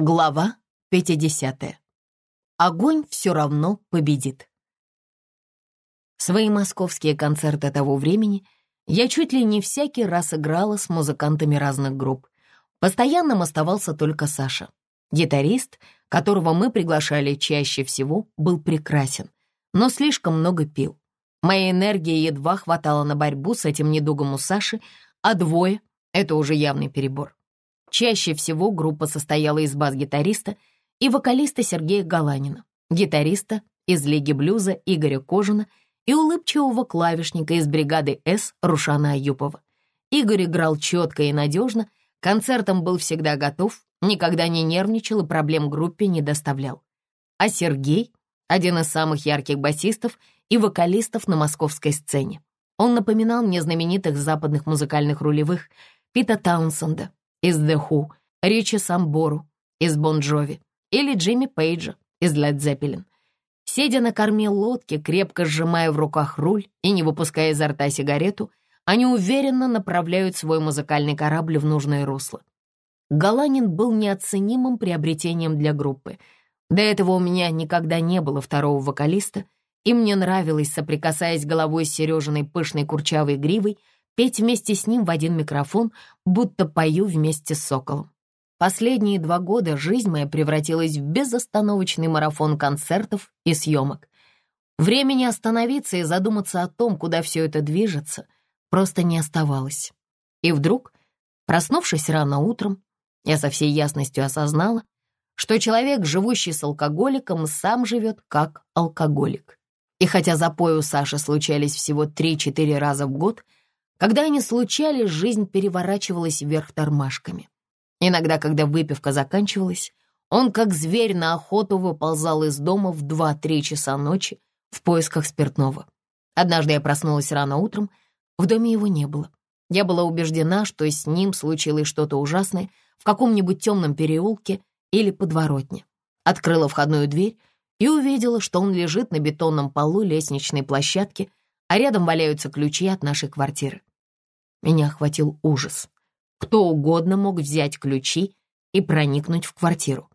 Глава 50. Огонь все равно победит. Свои московские концерты того времени я чуть ли не всякий раз играла с музыкантами разных групп. Постоянным оставался только Саша. Гитарист, которого мы приглашали чаще всего, был прекрасен, но слишком много пил. Моей энергии едва хватало на борьбу с этим недугом у Саши, а двое — это уже явный перебор. Чаще всего группа состояла из бас-гитариста и вокалиста Сергея Галанина, гитариста из Лиги блюза Игоря Кожина и улыбчивого клавишника из бригады «С» Рушана Аюпова. Игорь играл четко и надежно, концертом был всегда готов, никогда не нервничал и проблем группе не доставлял. А Сергей — один из самых ярких басистов и вокалистов на московской сцене. Он напоминал мне знаменитых западных музыкальных рулевых Пита Таунсенда, из The Who, Ричи Самбору из Бон Джови или Джимми Пейджа из Led Zeppelin. Сидя на корме лодки, крепко сжимая в руках руль и не выпуская изо рта сигарету, они уверенно направляют свой музыкальный корабль в нужное русло. Галанин был неоценимым приобретением для группы. До этого у меня никогда не было второго вокалиста, и мне нравилось, соприкасаясь головой с Сережиной пышной курчавой гривой, петь вместе с ним в один микрофон, будто пою вместе с соколом. Последние два года жизнь моя превратилась в безостановочный марафон концертов и съемок. Времени остановиться и задуматься о том, куда все это движется, просто не оставалось. И вдруг, проснувшись рано утром, я со всей ясностью осознала, что человек, живущий с алкоголиком, сам живет как алкоголик. И хотя запои у Саши случались всего 3-4 раза в год — когда они случались, жизнь переворачивалась вверх тормашками. Иногда, когда выпивка заканчивалась, он, как зверь на охоту, выползал из дома в 2-3 часа ночи в поисках спиртного. Однажды я проснулась рано утром, в доме его не было. Я была убеждена, что с ним случилось что-то ужасное в каком-нибудь темном переулке или подворотне. Открыла входную дверь и увидела, что он лежит на бетонном полу лестничной площадки, а рядом валяются ключи от нашей квартиры. Меня охватил ужас. Кто угодно мог взять ключи и проникнуть в квартиру.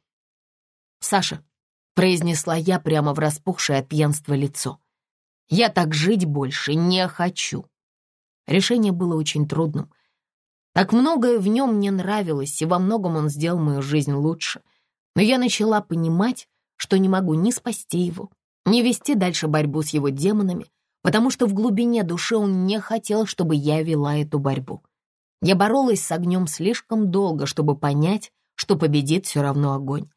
«Саша», — произнесла я прямо в распухшее от пьянства лицо, «я так жить больше не хочу». Решение было очень трудным. Так многое в нем мне нравилось, и во многом он сделал мою жизнь лучше. Но я начала понимать, что не могу ни спасти его, ни вести дальше борьбу с его демонами, потому что в глубине души он не хотел, чтобы я вела эту борьбу. Я боролась с огнем слишком долго, чтобы понять, что победит все равно огонь.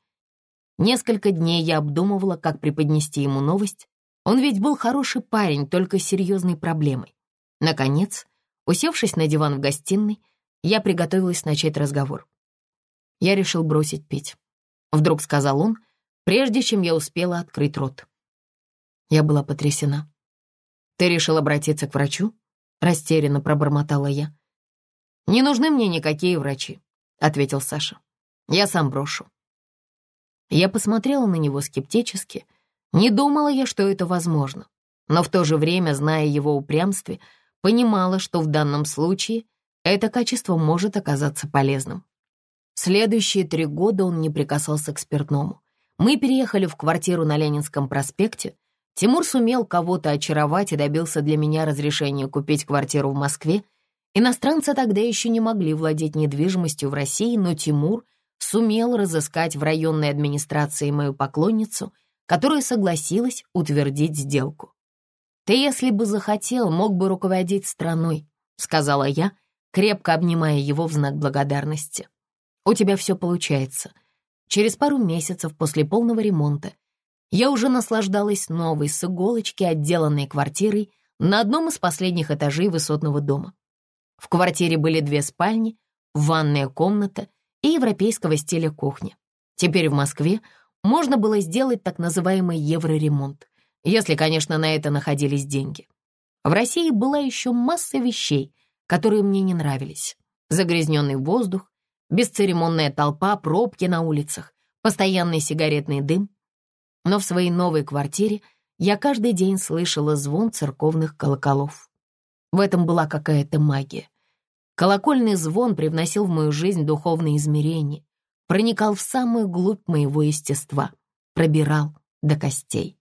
Несколько дней я обдумывала, как преподнести ему новость. Он ведь был хороший парень, только с серьезной проблемой. Наконец, усевшись на диван в гостиной, я приготовилась начать разговор. Я решил бросить пить. Вдруг сказал он, прежде чем я успела открыть рот. Я была потрясена. «Ты решил обратиться к врачу?» — растерянно пробормотала я. «Не нужны мне никакие врачи», — ответил Саша. «Я сам брошу». Я посмотрела на него скептически. Не думала я, что это возможно. Но в то же время, зная его упрямстве, понимала, что в данном случае это качество может оказаться полезным. Следующие три года он не прикасался к спиртному. Мы переехали в квартиру на Ленинском проспекте, Тимур сумел кого-то очаровать и добился для меня разрешения купить квартиру в Москве. Иностранцы тогда еще не могли владеть недвижимостью в России, но Тимур сумел разыскать в районной администрации мою поклонницу, которая согласилась утвердить сделку. «Ты, если бы захотел, мог бы руководить страной», — сказала я, крепко обнимая его в знак благодарности. «У тебя все получается. Через пару месяцев после полного ремонта я уже наслаждалась новой с иголочки отделанной квартирой на одном из последних этажей высотного дома. В квартире были две спальни, ванная комната и европейского стиля кухня. Теперь в Москве можно было сделать так называемый евроремонт, если, конечно, на это находились деньги. В России была еще масса вещей, которые мне не нравились. Загрязненный воздух, бесцеремонная толпа, пробки на улицах, постоянный сигаретный дым. Но в своей новой квартире я каждый день слышала звон церковных колоколов. В этом была какая-то магия. Колокольный звон привносил в мою жизнь духовные измерения. проникал в самую глубь моего естества, пробирал до костей.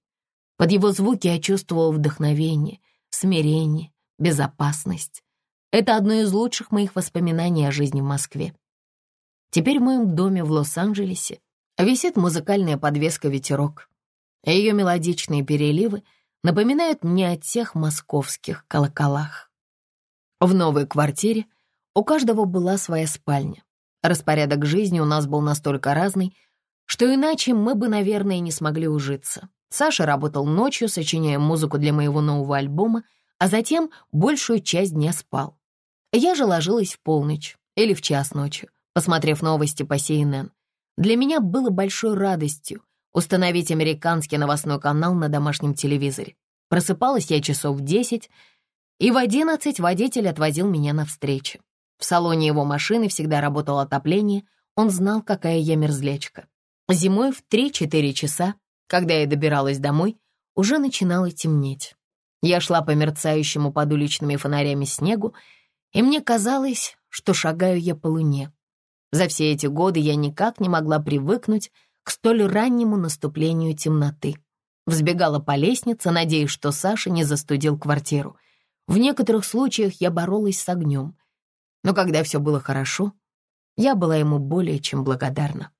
Под его звуки я чувствовал вдохновение, смирение, безопасность. Это одно из лучших моих воспоминаний о жизни в Москве. Теперь в моем доме в Лос-Анджелесе висит музыкальная подвеска «Ветерок». Ее мелодичные переливы напоминают мне о тех московских колоколах. В новой квартире у каждого была своя спальня. Распорядок жизни у нас был настолько разный, что иначе мы бы, наверное, не смогли ужиться. Саша работал ночью, сочиняя музыку для моего нового альбома, а затем большую часть дня спал. Я же ложилась в полночь или в час ночи, посмотрев новости по CNN. Для меня было большой радостью установить американский новостной канал на домашнем телевизоре. Просыпалась я часов в десять, и в одиннадцать водитель отвозил меня на встречу. В салоне его машины всегда работало отопление, он знал, какая я мерзлячка. Зимой в три-четыре часа, когда я добиралась домой, уже начинало темнеть. Я шла по мерцающему под уличными фонарями снегу, и мне казалось, что шагаю я по луне. За все эти годы я никак не могла привыкнуть к столь раннему наступлению темноты. Взбегала по лестнице, надеясь, что Саша не застудил квартиру. В некоторых случаях я боролась с огнем. Но когда все было хорошо, я была ему более чем благодарна.